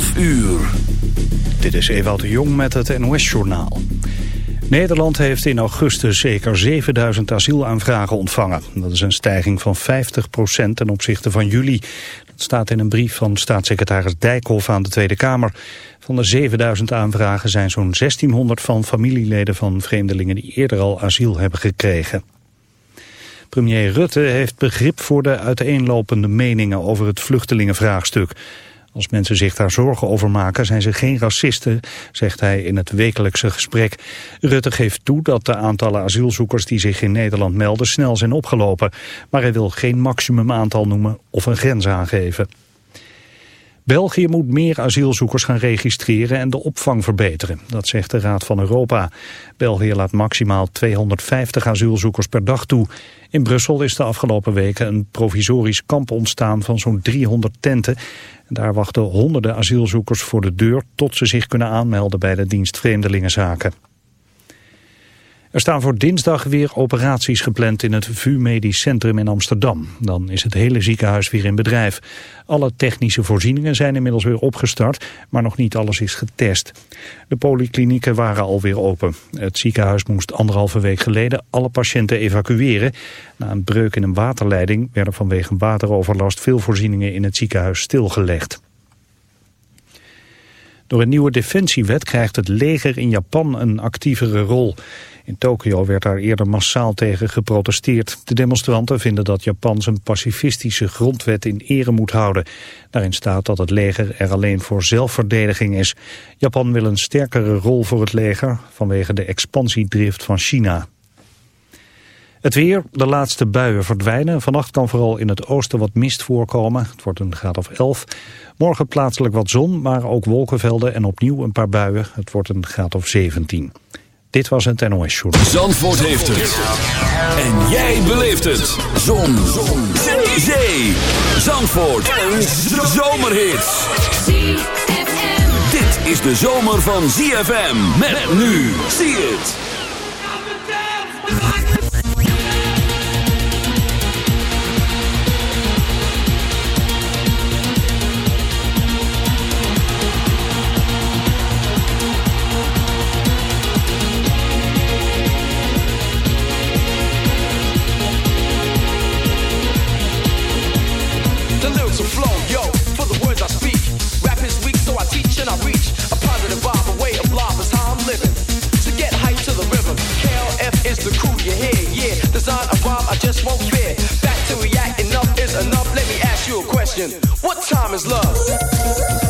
11 uur. Dit is Ewout de Jong met het NOS-journaal. Nederland heeft in augustus zeker 7000 asielaanvragen ontvangen. Dat is een stijging van 50% ten opzichte van juli. Dat staat in een brief van staatssecretaris Dijkhoff aan de Tweede Kamer. Van de 7000 aanvragen zijn zo'n 1600 van familieleden van vreemdelingen die eerder al asiel hebben gekregen. Premier Rutte heeft begrip voor de uiteenlopende meningen over het vluchtelingenvraagstuk. Als mensen zich daar zorgen over maken zijn ze geen racisten, zegt hij in het wekelijkse gesprek. Rutte geeft toe dat de aantallen asielzoekers die zich in Nederland melden snel zijn opgelopen. Maar hij wil geen maximumaantal noemen of een grens aangeven. België moet meer asielzoekers gaan registreren en de opvang verbeteren. Dat zegt de Raad van Europa. België laat maximaal 250 asielzoekers per dag toe. In Brussel is de afgelopen weken een provisorisch kamp ontstaan van zo'n 300 tenten. Daar wachten honderden asielzoekers voor de deur tot ze zich kunnen aanmelden bij de dienst Vreemdelingenzaken. Er staan voor dinsdag weer operaties gepland in het VU Medisch Centrum in Amsterdam. Dan is het hele ziekenhuis weer in bedrijf. Alle technische voorzieningen zijn inmiddels weer opgestart, maar nog niet alles is getest. De polyklinieken waren alweer open. Het ziekenhuis moest anderhalve week geleden alle patiënten evacueren. Na een breuk in een waterleiding werden vanwege wateroverlast veel voorzieningen in het ziekenhuis stilgelegd. Door een nieuwe defensiewet krijgt het leger in Japan een actievere rol. In Tokio werd daar eerder massaal tegen geprotesteerd. De demonstranten vinden dat Japan zijn pacifistische grondwet in ere moet houden. Daarin staat dat het leger er alleen voor zelfverdediging is. Japan wil een sterkere rol voor het leger vanwege de expansiedrift van China. Het weer, de laatste buien verdwijnen. Vannacht kan vooral in het oosten wat mist voorkomen. Het wordt een graad of 11. Morgen plaatselijk wat zon, maar ook wolkenvelden en opnieuw een paar buien. Het wordt een graad of 17. Dit was het NOS Show. Zandvoort heeft het. En jij beleeft het. Zon. zon. Zee. Zandvoort. Een zomerhit. Dit is de zomer van ZFM. Met nu. Zie het. What time is love?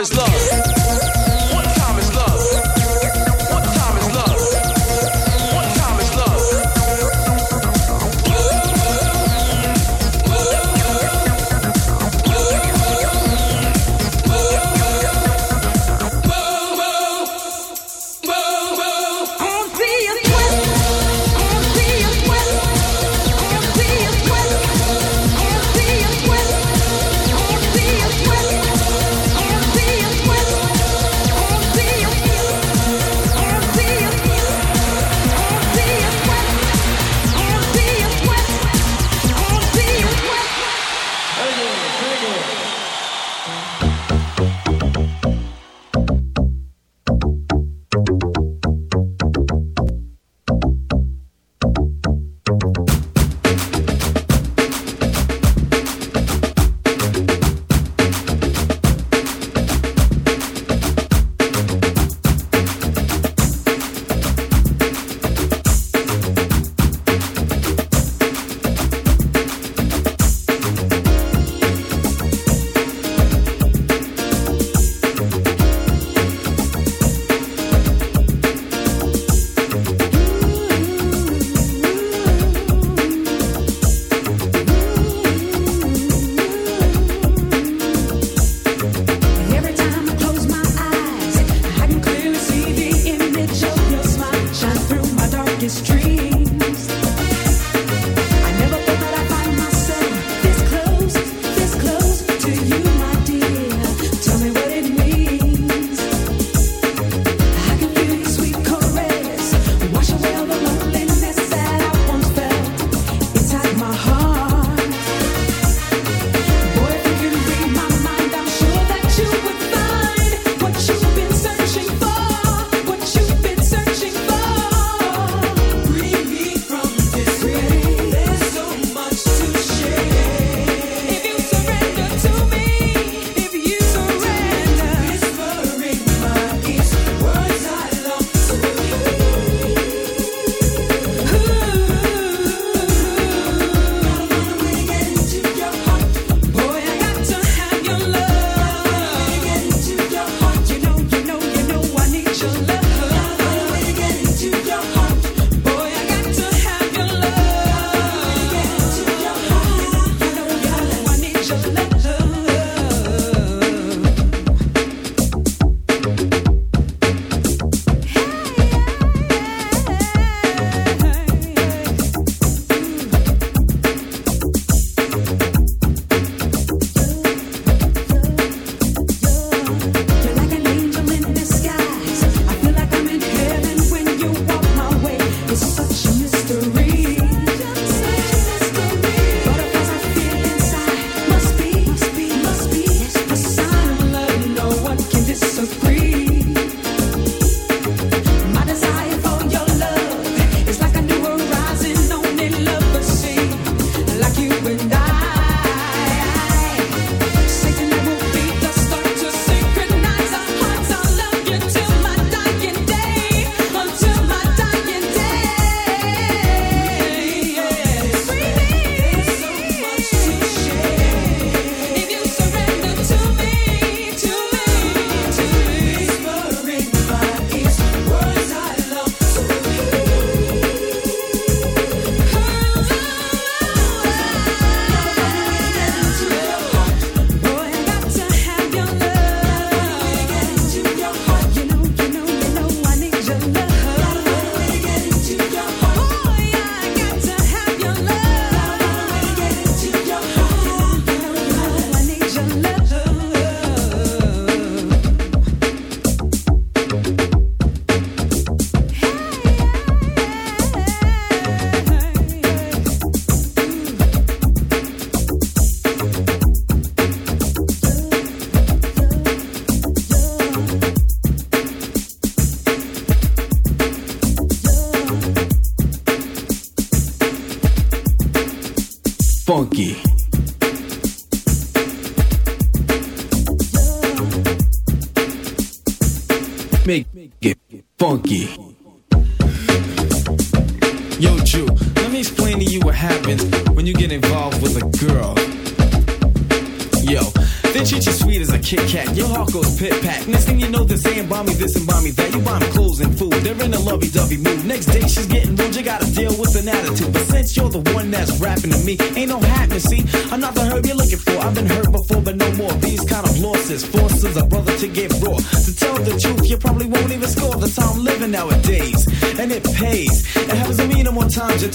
is love?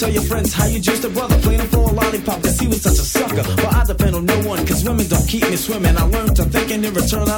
Tell your friends how you just a brother playing for a lollipop. Cause he was such a sucker. But I depend on no one, cause women don't keep me swimming. I learned to think and in return I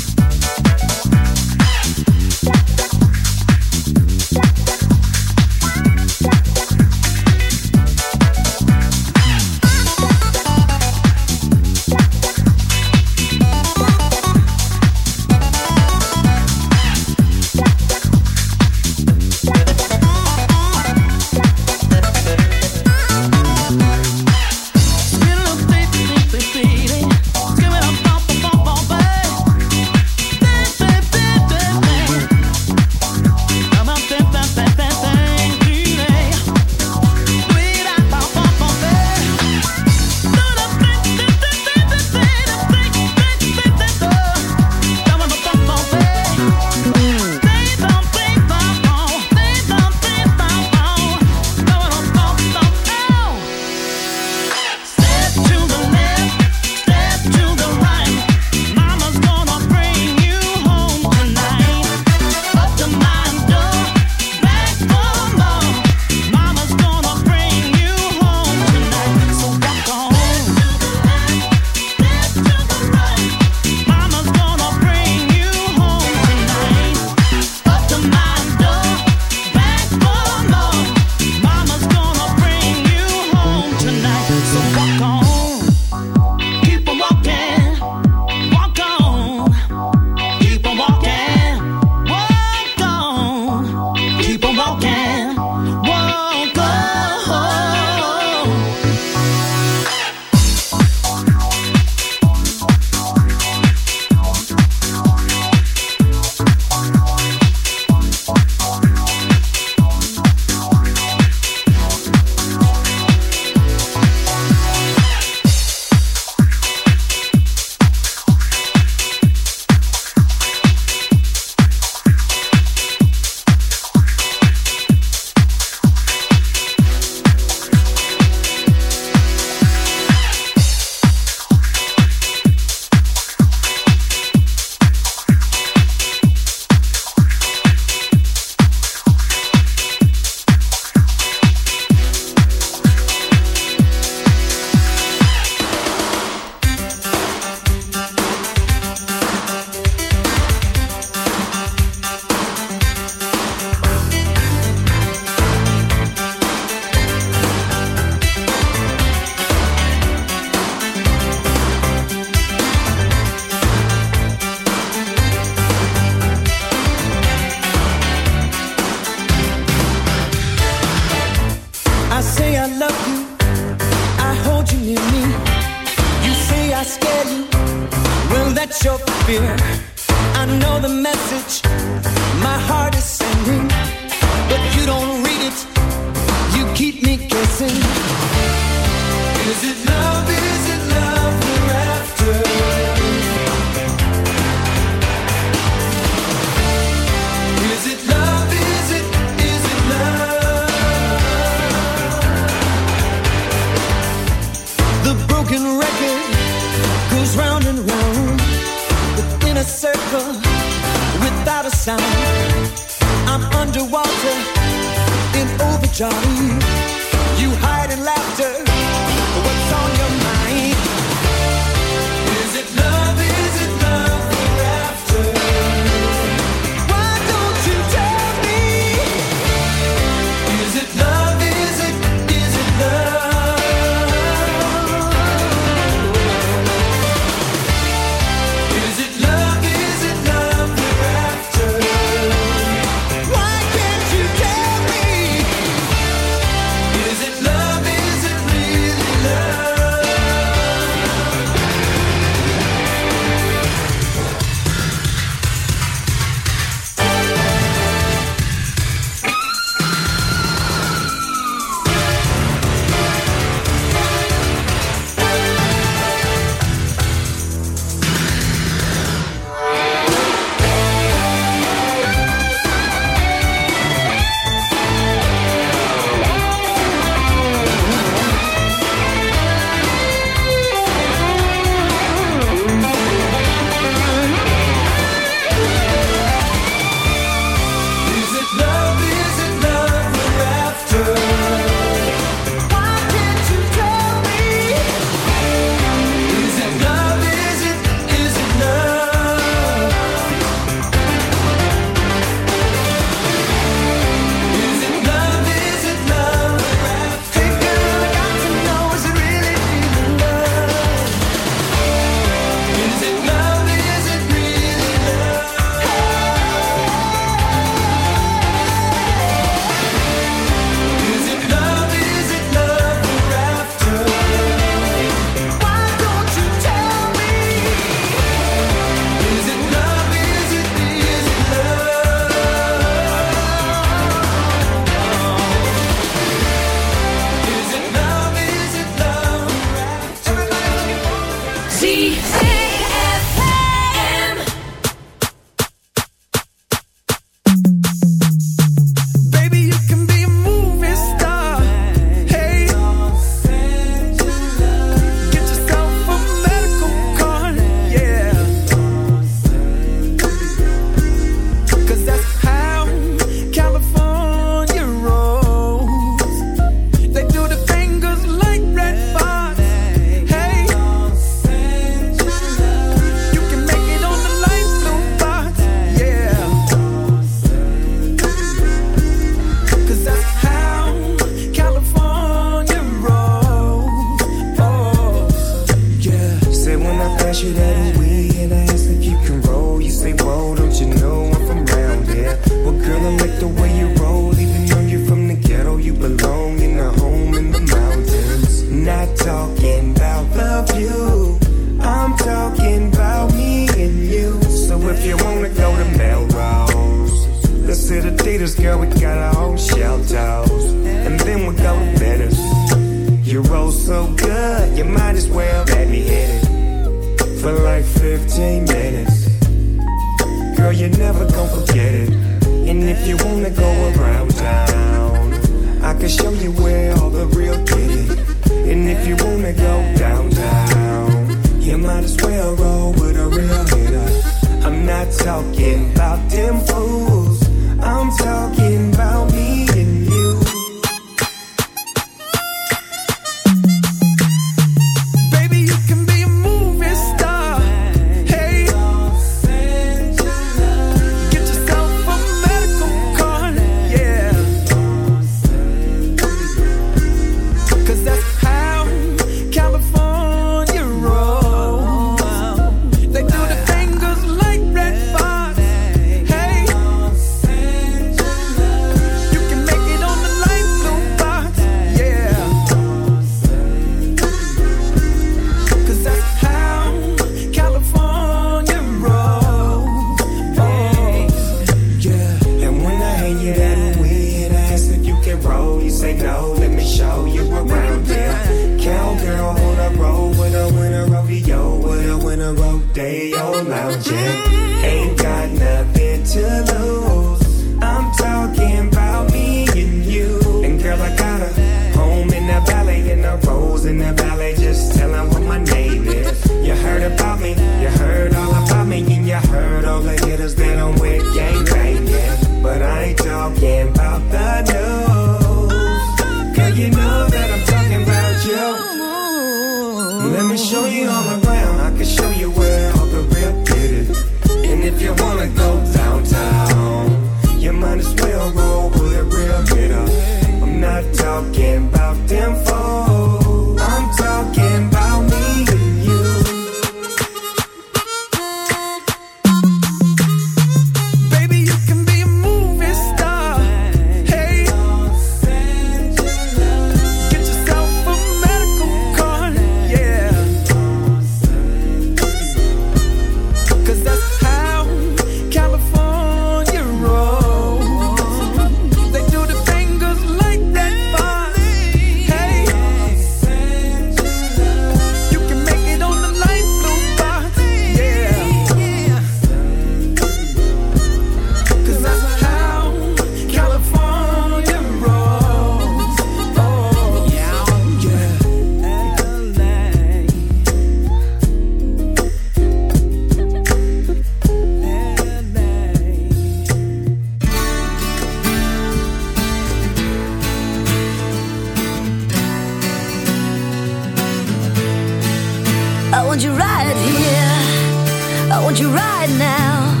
Want you right now.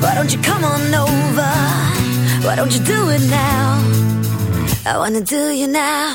Why don't you come on over? Why don't you do it now? I wanna do you now.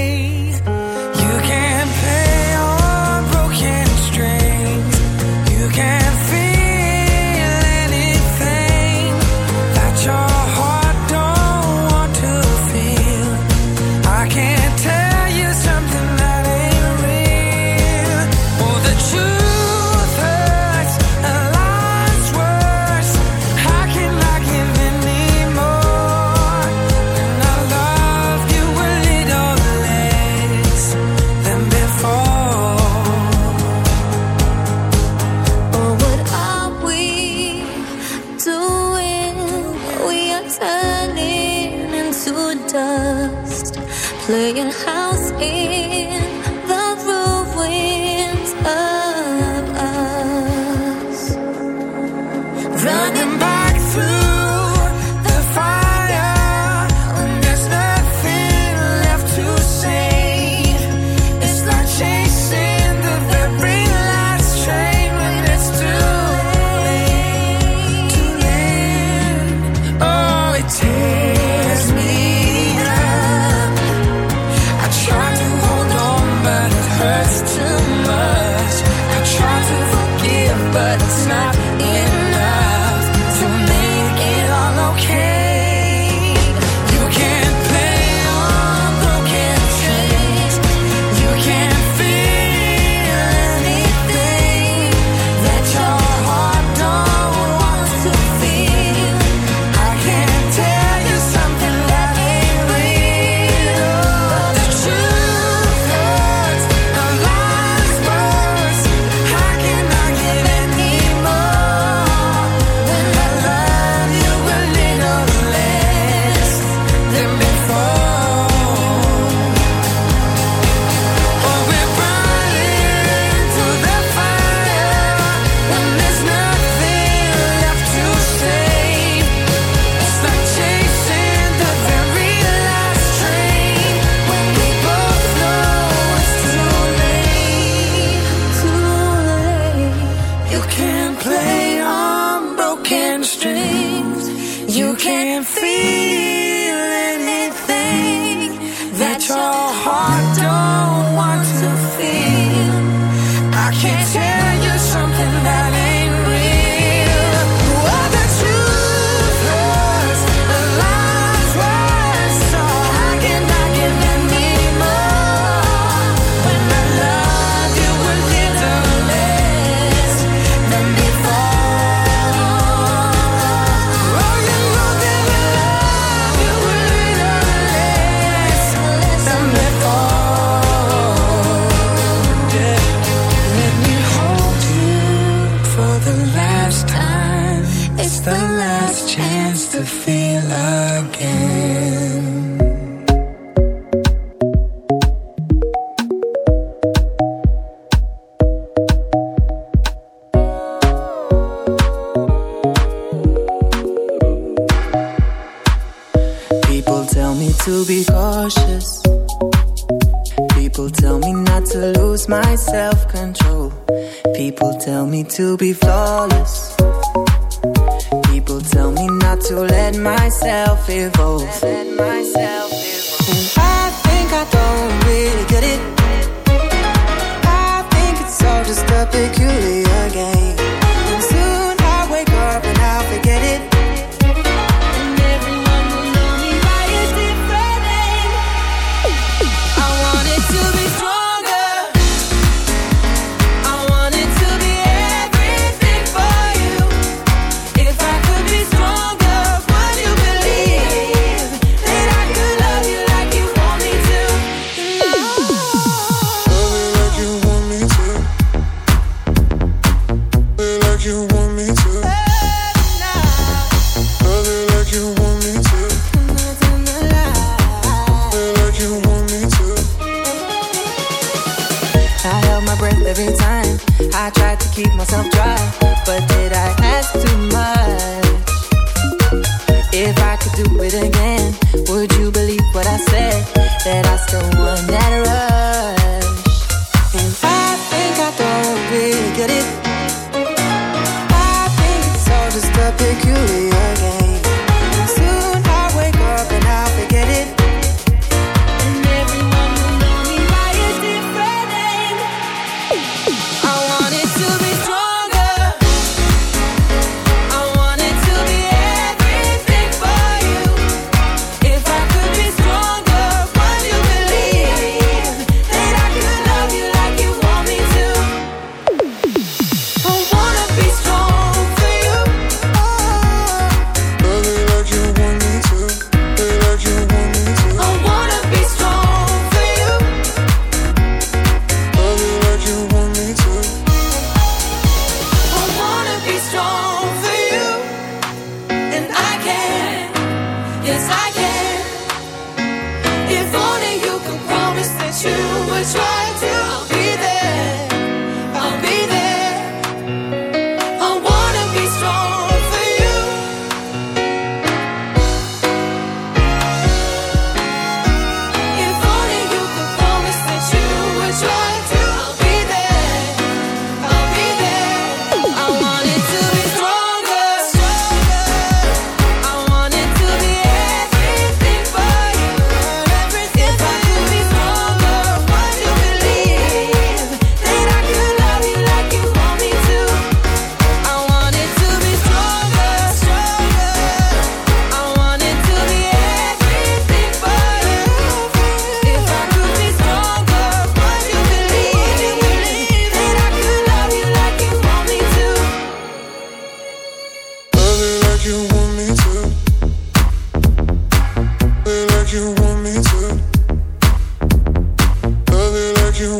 you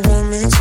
want me to.